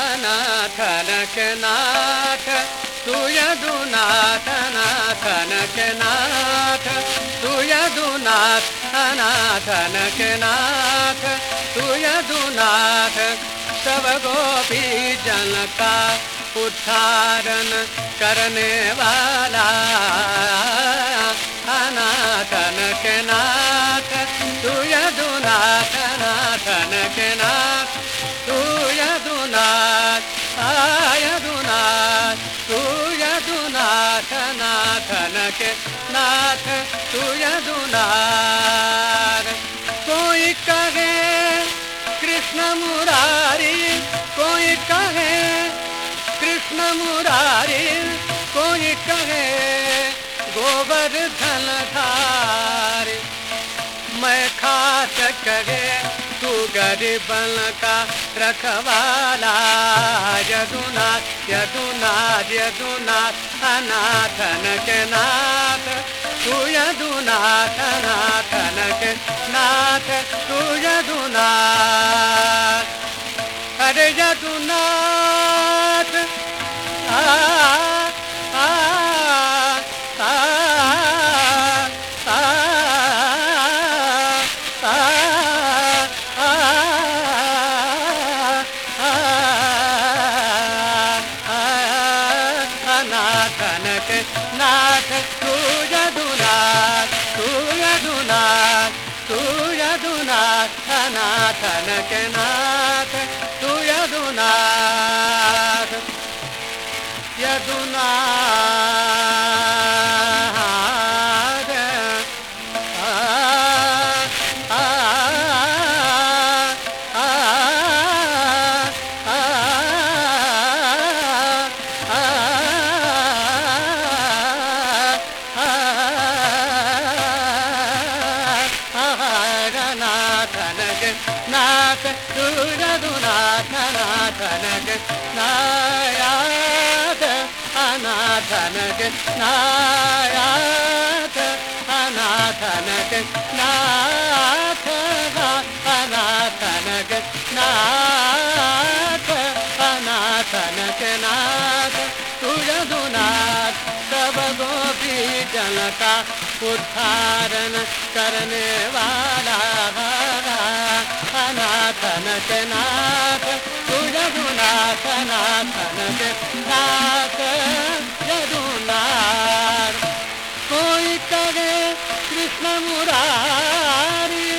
अनाथ नकनाथ तुयदुनाथ नाथ नकनाथ तुयदुनाथ अनाथ नकनाथ तुयदुनाथ सब गोपी जन का उद्धारण करने वाला। यदुनाथ नाथन के नाथ तू यदुनाथ कोई कहे कृष्ण मुरारी कोई कहे कृष्ण मुरारी कोई कहे गोवर्धन धारी। मैं गरीबन का रखवाला। यदुनाथ यदुनाथ यदुनाथ अनाथन के नाथ। तू यदुनाथ अनाथन के नाथ। तू यदुनाथ अनाथनक नाथ तू यदुनाथ तू यदुनाथ नाथ तू यदुनाथ नाथ सूरदुनाथ नाथनक नायात अनाथनक नायात अनाथनक नाथ अनाथनक नाथ अनाथनक नाथ तुझदुनाथ सब गोपी जन का उद्धारण करने वाला नाथन के नाथ तू जगुनाथ। नाथन के नाथ जगुनार कोई करे कृष्ण मुरारी,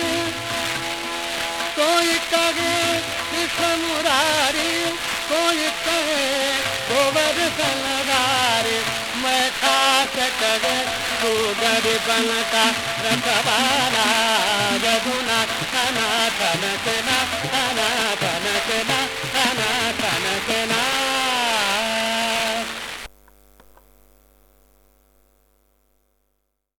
कोई करे कृष्ण मुरारी, कोई करे गोबर सलगारी मैं खास करे तू गरीबन का kanakena kanakena kanakena kanakena